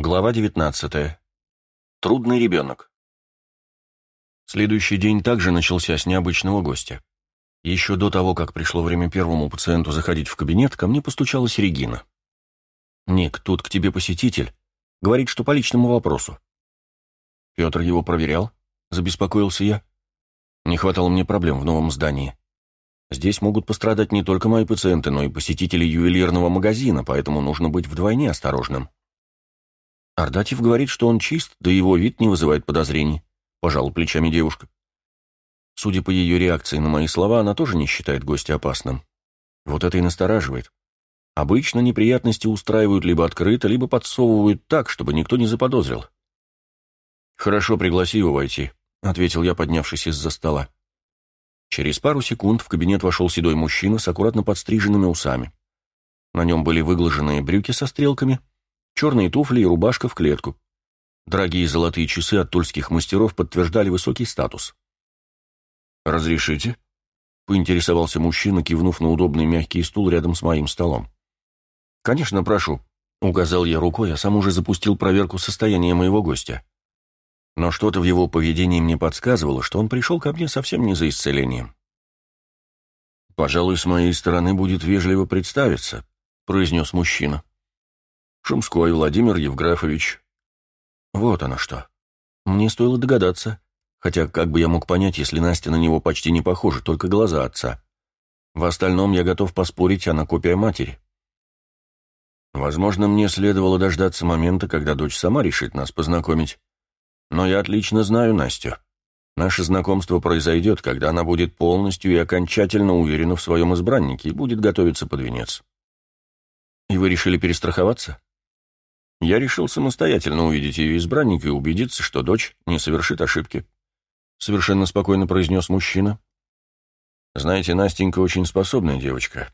Глава 19. Трудный ребенок. Следующий день также начался с необычного гостя. Еще до того, как пришло время первому пациенту заходить в кабинет, ко мне постучалась Регина. «Ник, тут к тебе посетитель. Говорит, что по личному вопросу». «Петр его проверял?» — забеспокоился я. «Не хватало мне проблем в новом здании. Здесь могут пострадать не только мои пациенты, но и посетители ювелирного магазина, поэтому нужно быть вдвойне осторожным». Ардатьев говорит, что он чист, да его вид не вызывает подозрений. Пожал плечами девушка. Судя по ее реакции на мои слова, она тоже не считает гостя опасным. Вот это и настораживает. Обычно неприятности устраивают либо открыто, либо подсовывают так, чтобы никто не заподозрил. «Хорошо, пригласи его войти», — ответил я, поднявшись из-за стола. Через пару секунд в кабинет вошел седой мужчина с аккуратно подстриженными усами. На нем были выглаженные брюки со стрелками, черные туфли и рубашка в клетку. Дорогие золотые часы от тульских мастеров подтверждали высокий статус. «Разрешите?» — поинтересовался мужчина, кивнув на удобный мягкий стул рядом с моим столом. «Конечно, прошу», — указал я рукой, а сам уже запустил проверку состояния моего гостя. Но что-то в его поведении мне подсказывало, что он пришел ко мне совсем не за исцелением. «Пожалуй, с моей стороны будет вежливо представиться», — произнес мужчина. Шумской Владимир Евграфович. Вот оно что. Мне стоило догадаться. Хотя как бы я мог понять, если Настя на него почти не похожа, только глаза отца. В остальном я готов поспорить, она копия матери. Возможно, мне следовало дождаться момента, когда дочь сама решит нас познакомить. Но я отлично знаю Настю. Наше знакомство произойдет, когда она будет полностью и окончательно уверена в своем избраннике и будет готовиться под венец. И вы решили перестраховаться? Я решил самостоятельно увидеть ее избранника и убедиться, что дочь не совершит ошибки. Совершенно спокойно произнес мужчина. Знаете, Настенька очень способная девочка.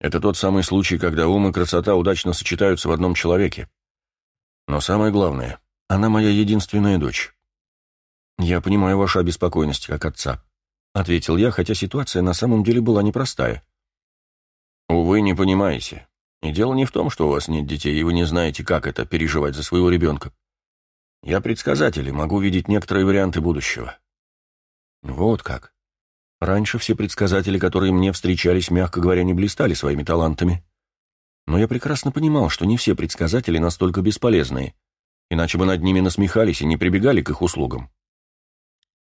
Это тот самый случай, когда ум и красота удачно сочетаются в одном человеке. Но самое главное, она моя единственная дочь. Я понимаю вашу обеспокоенность как отца, ответил я, хотя ситуация на самом деле была непростая. Увы, не понимаете. И дело не в том, что у вас нет детей, и вы не знаете, как это переживать за своего ребенка. Я предсказатель и могу видеть некоторые варианты будущего. Вот как. Раньше все предсказатели, которые мне встречались, мягко говоря, не блистали своими талантами. Но я прекрасно понимал, что не все предсказатели настолько бесполезные, иначе бы над ними насмехались и не прибегали к их услугам.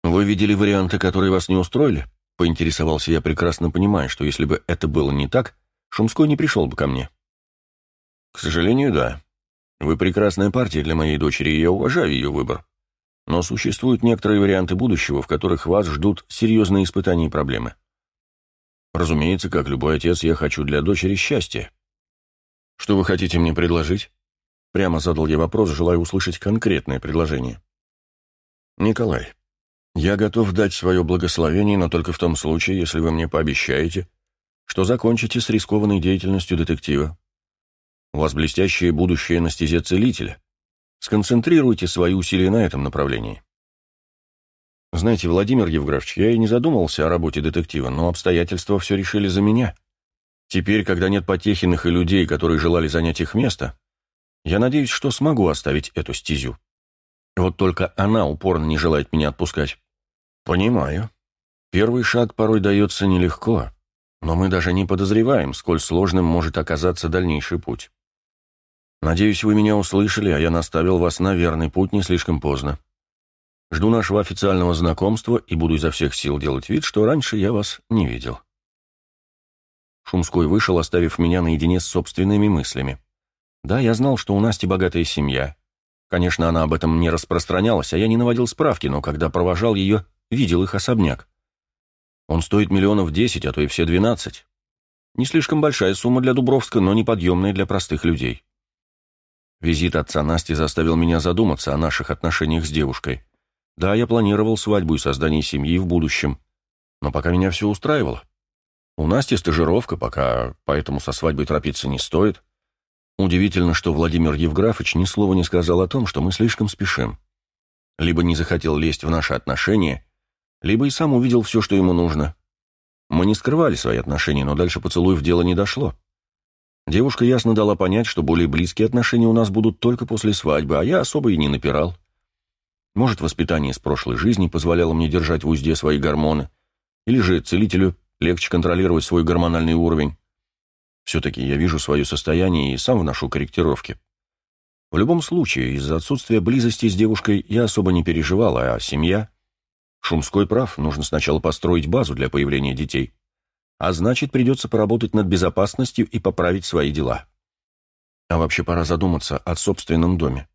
«Вы видели варианты, которые вас не устроили?» — поинтересовался я, прекрасно понимая, что если бы это было не так, Шумской не пришел бы ко мне. К сожалению, да. Вы прекрасная партия для моей дочери, и я уважаю ее выбор. Но существуют некоторые варианты будущего, в которых вас ждут серьезные испытания и проблемы. Разумеется, как любой отец, я хочу для дочери счастья. Что вы хотите мне предложить? Прямо задал я вопрос, желая услышать конкретное предложение. Николай, я готов дать свое благословение, но только в том случае, если вы мне пообещаете, что закончите с рискованной деятельностью детектива. У вас блестящее будущее на стезе целителя. Сконцентрируйте свои усилия на этом направлении. Знаете, Владимир Евграфович, я и не задумывался о работе детектива, но обстоятельства все решили за меня. Теперь, когда нет Потехиных и людей, которые желали занять их место, я надеюсь, что смогу оставить эту стезю. Вот только она упорно не желает меня отпускать. Понимаю. Первый шаг порой дается нелегко. Но мы даже не подозреваем, сколь сложным может оказаться дальнейший путь. Надеюсь, вы меня услышали, а я наставил вас на верный путь не слишком поздно. Жду нашего официального знакомства и буду изо всех сил делать вид, что раньше я вас не видел. Шумской вышел, оставив меня наедине с собственными мыслями. Да, я знал, что у Насти богатая семья. Конечно, она об этом не распространялась, а я не наводил справки, но когда провожал ее, видел их особняк. Он стоит миллионов десять, а то и все двенадцать. Не слишком большая сумма для Дубровска, но неподъемная для простых людей. Визит отца Насти заставил меня задуматься о наших отношениях с девушкой. Да, я планировал свадьбу и создание семьи в будущем, но пока меня все устраивало. У Насти стажировка, пока поэтому со свадьбой торопиться не стоит. Удивительно, что Владимир Евграфович ни слова не сказал о том, что мы слишком спешим. Либо не захотел лезть в наши отношения, либо и сам увидел все, что ему нужно. Мы не скрывали свои отношения, но дальше поцелуев дело не дошло. Девушка ясно дала понять, что более близкие отношения у нас будут только после свадьбы, а я особо и не напирал. Может, воспитание с прошлой жизни позволяло мне держать в узде свои гормоны, или же целителю легче контролировать свой гормональный уровень. Все-таки я вижу свое состояние и сам вношу корректировки. В любом случае, из-за отсутствия близости с девушкой я особо не переживал, а семья... Шумской прав, нужно сначала построить базу для появления детей. А значит, придется поработать над безопасностью и поправить свои дела. А вообще пора задуматься о собственном доме.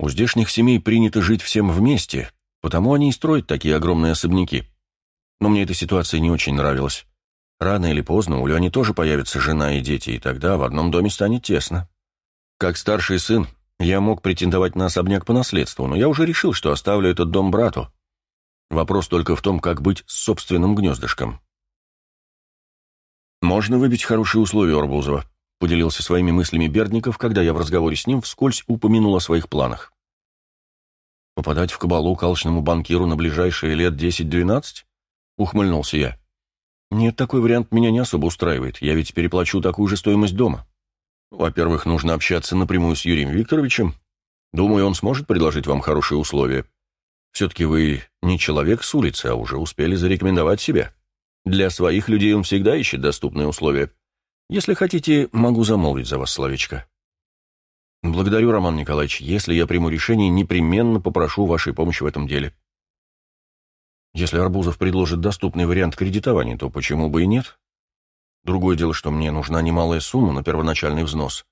У здешних семей принято жить всем вместе, потому они и строят такие огромные особняки. Но мне эта ситуация не очень нравилась. Рано или поздно у Лени тоже появится жена и дети, и тогда в одном доме станет тесно. Как старший сын, я мог претендовать на особняк по наследству, но я уже решил, что оставлю этот дом брату. Вопрос только в том, как быть с собственным гнездышком. «Можно выбить хорошие условия, Арбузова», — поделился своими мыслями Бердников, когда я в разговоре с ним вскользь упомянул о своих планах. «Попадать в кабалу к алчному банкиру на ближайшие лет 10-12?» — ухмыльнулся я. «Нет, такой вариант меня не особо устраивает. Я ведь переплачу такую же стоимость дома. Во-первых, нужно общаться напрямую с Юрием Викторовичем. Думаю, он сможет предложить вам хорошие условия. Все-таки вы не человек с улицы, а уже успели зарекомендовать себя. Для своих людей он всегда ищет доступные условия. Если хотите, могу замолвить за вас словечко. Благодарю, Роман Николаевич. Если я приму решение, непременно попрошу вашей помощи в этом деле. Если Арбузов предложит доступный вариант кредитования, то почему бы и нет? Другое дело, что мне нужна немалая сумма на первоначальный взнос,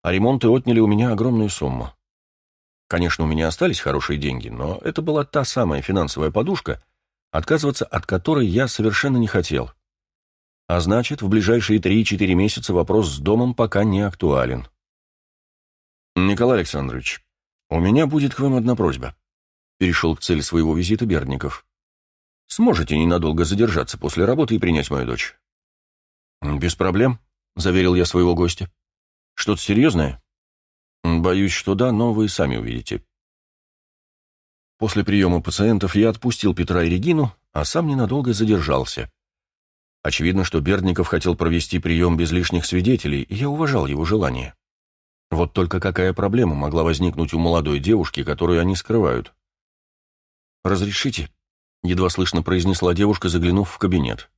а ремонты отняли у меня огромную сумму. Конечно, у меня остались хорошие деньги, но это была та самая финансовая подушка, отказываться от которой я совершенно не хотел. А значит, в ближайшие 3-4 месяца вопрос с домом пока не актуален. «Николай Александрович, у меня будет к вам одна просьба», — перешел к цели своего визита Бердников. «Сможете ненадолго задержаться после работы и принять мою дочь?» «Без проблем», — заверил я своего гостя. «Что-то серьезное?» «Боюсь, что да, но вы сами увидите». После приема пациентов я отпустил Петра и Регину, а сам ненадолго задержался. Очевидно, что Бердников хотел провести прием без лишних свидетелей, и я уважал его желание. Вот только какая проблема могла возникнуть у молодой девушки, которую они скрывают? «Разрешите?» — едва слышно произнесла девушка, заглянув в кабинет.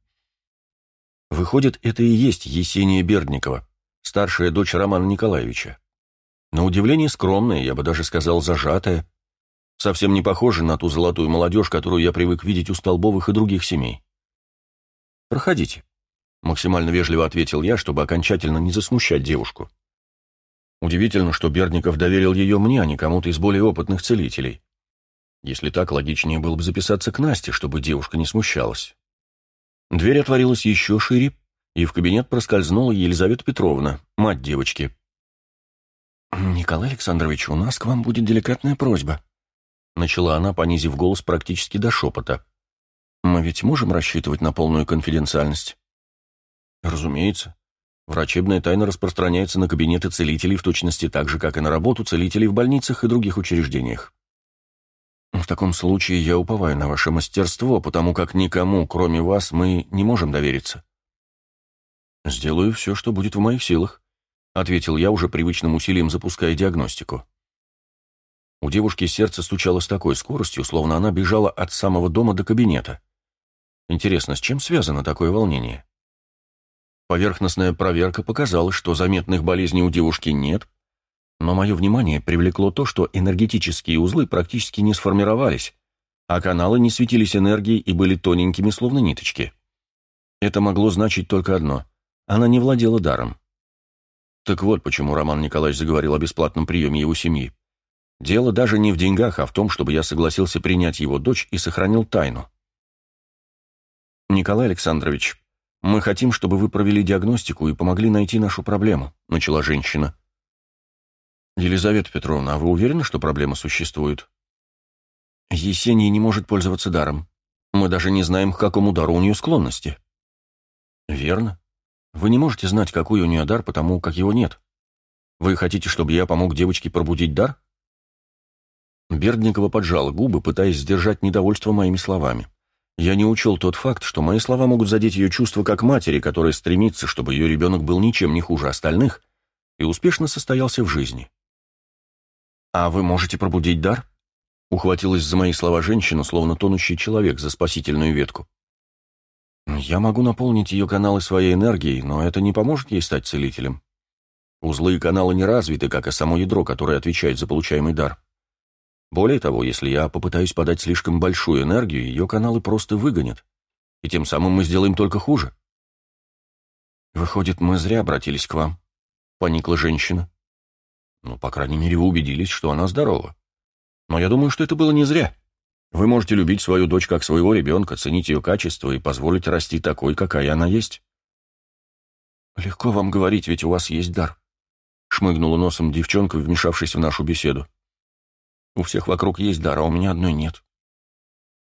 Выходит, это и есть Есения Бердникова, старшая дочь Романа Николаевича. На удивление скромная, я бы даже сказал, зажатая. Совсем не похожа на ту золотую молодежь, которую я привык видеть у Столбовых и других семей. «Проходите», — максимально вежливо ответил я, чтобы окончательно не засмущать девушку. Удивительно, что Бердников доверил ее мне, а не кому-то из более опытных целителей. Если так, логичнее было бы записаться к Насте, чтобы девушка не смущалась. Дверь отворилась еще шире, и в кабинет проскользнула Елизавета Петровна, мать девочки. «Николай Александрович, у нас к вам будет деликатная просьба», — начала она, понизив голос практически до шепота. «Мы ведь можем рассчитывать на полную конфиденциальность?» «Разумеется. Врачебная тайна распространяется на кабинеты целителей в точности так же, как и на работу целителей в больницах и других учреждениях. В таком случае я уповаю на ваше мастерство, потому как никому, кроме вас, мы не можем довериться. Сделаю все, что будет в моих силах, ответил я уже привычным усилием, запуская диагностику. У девушки сердце стучало с такой скоростью, словно она бежала от самого дома до кабинета. Интересно, с чем связано такое волнение? Поверхностная проверка показала, что заметных болезней у девушки нет, но мое внимание привлекло то, что энергетические узлы практически не сформировались, а каналы не светились энергией и были тоненькими, словно ниточки. Это могло значить только одно – она не владела даром. Так вот, почему Роман Николаевич заговорил о бесплатном приеме его семьи. Дело даже не в деньгах, а в том, чтобы я согласился принять его дочь и сохранил тайну. «Николай Александрович, мы хотим, чтобы вы провели диагностику и помогли найти нашу проблему», – начала женщина. «Елизавета Петровна, а вы уверены, что проблема существует?» «Есения не может пользоваться даром. Мы даже не знаем, к какому дару у нее склонности». «Верно. Вы не можете знать, какой у нее дар, потому как его нет. Вы хотите, чтобы я помог девочке пробудить дар?» Бердникова поджала губы, пытаясь сдержать недовольство моими словами. Я не учел тот факт, что мои слова могут задеть ее чувства как матери, которая стремится, чтобы ее ребенок был ничем не хуже остальных и успешно состоялся в жизни. «А вы можете пробудить дар?» Ухватилась за мои слова женщина, словно тонущий человек за спасительную ветку. «Я могу наполнить ее каналы своей энергией, но это не поможет ей стать целителем. Узлы и каналы не развиты, как и само ядро, которое отвечает за получаемый дар. Более того, если я попытаюсь подать слишком большую энергию, ее каналы просто выгонят, и тем самым мы сделаем только хуже». «Выходит, мы зря обратились к вам», — поникла женщина. «Ну, по крайней мере, вы убедились, что она здорова. Но я думаю, что это было не зря. Вы можете любить свою дочь как своего ребенка, ценить ее качество и позволить расти такой, какая она есть. «Легко вам говорить, ведь у вас есть дар», — шмыгнула носом девчонка, вмешавшись в нашу беседу. «У всех вокруг есть дар, а у меня одной нет».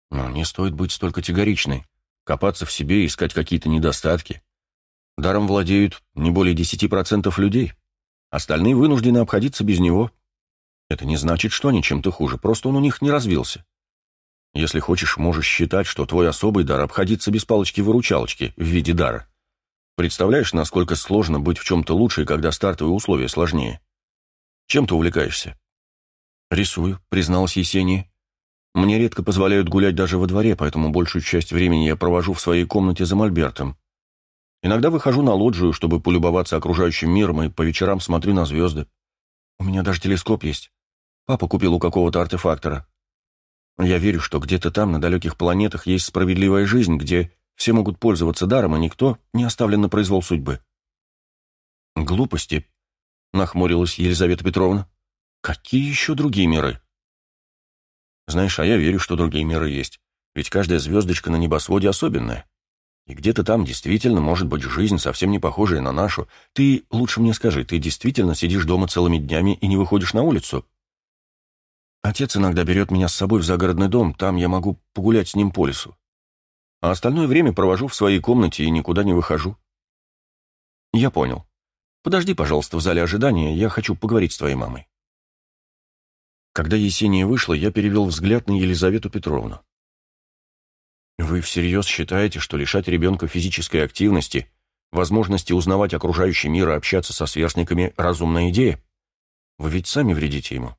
«Но не стоит быть столь категоричной, копаться в себе и искать какие-то недостатки. Даром владеют не более десяти процентов людей, остальные вынуждены обходиться без него». Это не значит, что они чем-то хуже, просто он у них не развился. Если хочешь, можешь считать, что твой особый дар обходится без палочки-выручалочки в виде дара. Представляешь, насколько сложно быть в чем-то лучше, когда стартовые условия сложнее? Чем ты увлекаешься? Рисую, призналась Есения. Мне редко позволяют гулять даже во дворе, поэтому большую часть времени я провожу в своей комнате за мольбертом. Иногда выхожу на лоджию, чтобы полюбоваться окружающим миром, и по вечерам смотрю на звезды. У меня даже телескоп есть. Папа купил у какого-то артефактора. Я верю, что где-то там, на далеких планетах, есть справедливая жизнь, где все могут пользоваться даром, а никто не оставлен на произвол судьбы. «Глупости», — нахмурилась Елизавета Петровна. «Какие еще другие миры?» «Знаешь, а я верю, что другие миры есть, ведь каждая звездочка на небосводе особенная. И где-то там действительно может быть жизнь, совсем не похожая на нашу. Ты лучше мне скажи, ты действительно сидишь дома целыми днями и не выходишь на улицу?» Отец иногда берет меня с собой в загородный дом, там я могу погулять с ним по лесу. А остальное время провожу в своей комнате и никуда не выхожу. Я понял. Подожди, пожалуйста, в зале ожидания, я хочу поговорить с твоей мамой. Когда Есения вышла, я перевел взгляд на Елизавету Петровну. Вы всерьез считаете, что лишать ребенка физической активности, возможности узнавать окружающий мир и общаться со сверстниками – разумная идея? Вы ведь сами вредите ему.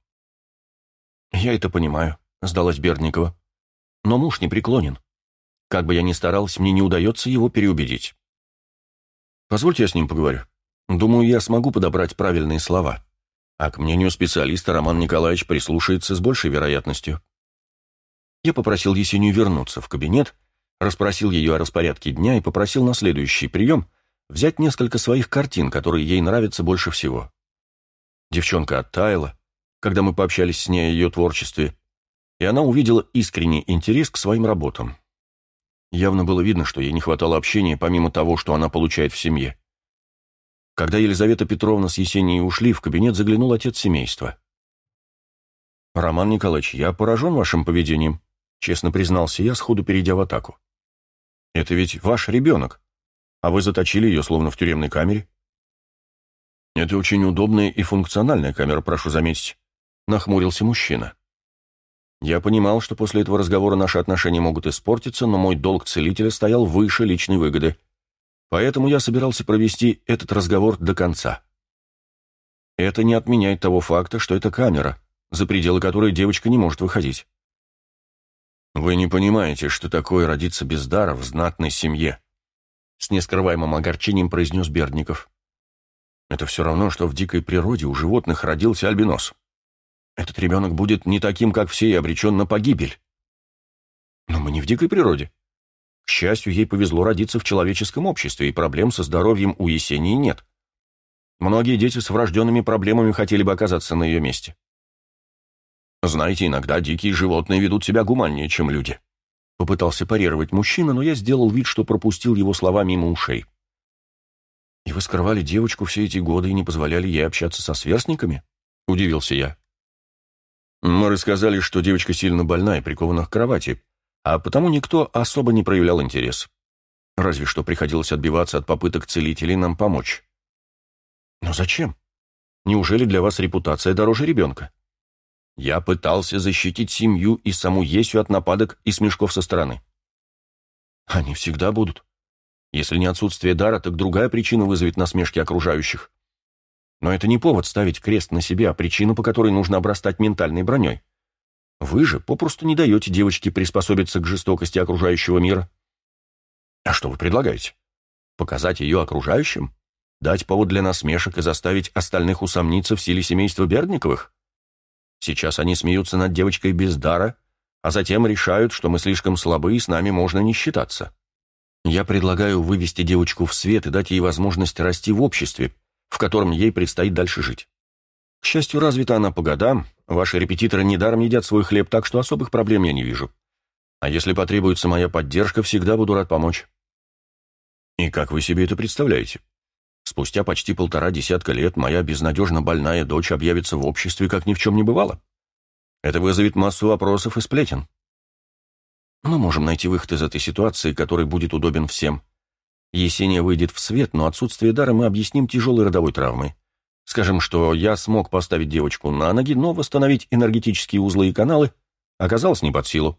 «Я это понимаю», — сдалась Бердникова. «Но муж не преклонен. Как бы я ни старалась, мне не удается его переубедить». «Позвольте я с ним поговорю. Думаю, я смогу подобрать правильные слова. А к мнению специалиста Роман Николаевич прислушается с большей вероятностью». Я попросил Есению вернуться в кабинет, расспросил ее о распорядке дня и попросил на следующий прием взять несколько своих картин, которые ей нравятся больше всего. Девчонка оттаяла, когда мы пообщались с ней о ее творчестве, и она увидела искренний интерес к своим работам. Явно было видно, что ей не хватало общения, помимо того, что она получает в семье. Когда Елизавета Петровна с Есенией ушли, в кабинет заглянул отец семейства. «Роман Николаевич, я поражен вашим поведением», — честно признался я, сходу перейдя в атаку. «Это ведь ваш ребенок, а вы заточили ее, словно в тюремной камере». «Это очень удобная и функциональная камера, прошу заметить. — нахмурился мужчина. Я понимал, что после этого разговора наши отношения могут испортиться, но мой долг целителя стоял выше личной выгоды. Поэтому я собирался провести этот разговор до конца. Это не отменяет того факта, что это камера, за пределы которой девочка не может выходить. «Вы не понимаете, что такое родиться без дара в знатной семье», с нескрываемым огорчением произнес Бердников. «Это все равно, что в дикой природе у животных родился альбинос. Этот ребенок будет не таким, как все, и обречен на погибель. Но мы не в дикой природе. К счастью, ей повезло родиться в человеческом обществе, и проблем со здоровьем у Есении нет. Многие дети с врожденными проблемами хотели бы оказаться на ее месте. Знаете, иногда дикие животные ведут себя гуманнее, чем люди. Попытался парировать мужчина, но я сделал вид, что пропустил его слова мимо ушей. «И вы скрывали девочку все эти годы и не позволяли ей общаться со сверстниками?» — удивился я. Мы рассказали, что девочка сильно больна и прикована к кровати, а потому никто особо не проявлял интерес. Разве что приходилось отбиваться от попыток целителей нам помочь. Но зачем? Неужели для вас репутация дороже ребенка? Я пытался защитить семью и саму Есю от нападок и смешков со стороны. Они всегда будут. Если не отсутствие дара, так другая причина вызовет насмешки окружающих. Но это не повод ставить крест на себе, а причина, по которой нужно обрастать ментальной броней. Вы же попросту не даете девочке приспособиться к жестокости окружающего мира. А что вы предлагаете? Показать ее окружающим? Дать повод для насмешек и заставить остальных усомниться в силе семейства Бердниковых? Сейчас они смеются над девочкой без дара, а затем решают, что мы слишком слабы и с нами можно не считаться. Я предлагаю вывести девочку в свет и дать ей возможность расти в обществе, в котором ей предстоит дальше жить. К счастью, развита она по годам, ваши репетиторы недаром едят свой хлеб, так что особых проблем я не вижу. А если потребуется моя поддержка, всегда буду рад помочь. И как вы себе это представляете? Спустя почти полтора десятка лет моя безнадежно больная дочь объявится в обществе, как ни в чем не бывало. Это вызовет массу вопросов и сплетен. Мы можем найти выход из этой ситуации, который будет удобен всем. Есения выйдет в свет, но отсутствие дара мы объясним тяжелой родовой травмой. Скажем, что я смог поставить девочку на ноги, но восстановить энергетические узлы и каналы оказалось не под силу.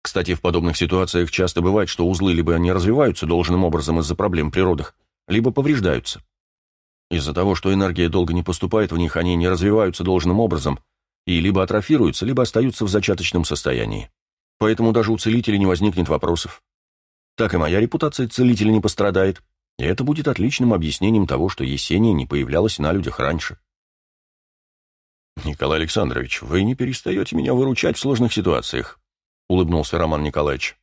Кстати, в подобных ситуациях часто бывает, что узлы либо не развиваются должным образом из-за проблем при родах, либо повреждаются. Из-за того, что энергия долго не поступает в них, они не развиваются должным образом и либо атрофируются, либо остаются в зачаточном состоянии. Поэтому даже у целителя не возникнет вопросов. Так и моя репутация целителя не пострадает, и это будет отличным объяснением того, что Есения не появлялась на людях раньше. «Николай Александрович, вы не перестаете меня выручать в сложных ситуациях», — улыбнулся Роман Николаевич.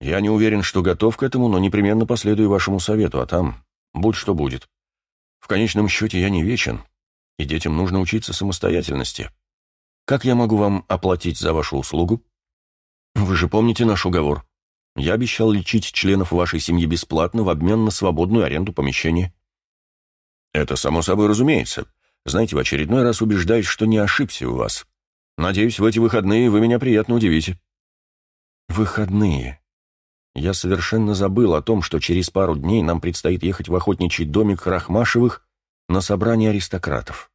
«Я не уверен, что готов к этому, но непременно последую вашему совету, а там будь что будет. В конечном счете я не вечен, и детям нужно учиться самостоятельности. Как я могу вам оплатить за вашу услугу? Вы же помните наш уговор?» Я обещал лечить членов вашей семьи бесплатно в обмен на свободную аренду помещения. Это само собой разумеется. Знаете, в очередной раз убеждаюсь, что не ошибся у вас. Надеюсь, в эти выходные вы меня приятно удивите. Выходные. Я совершенно забыл о том, что через пару дней нам предстоит ехать в охотничий домик Рахмашевых на собрание аристократов.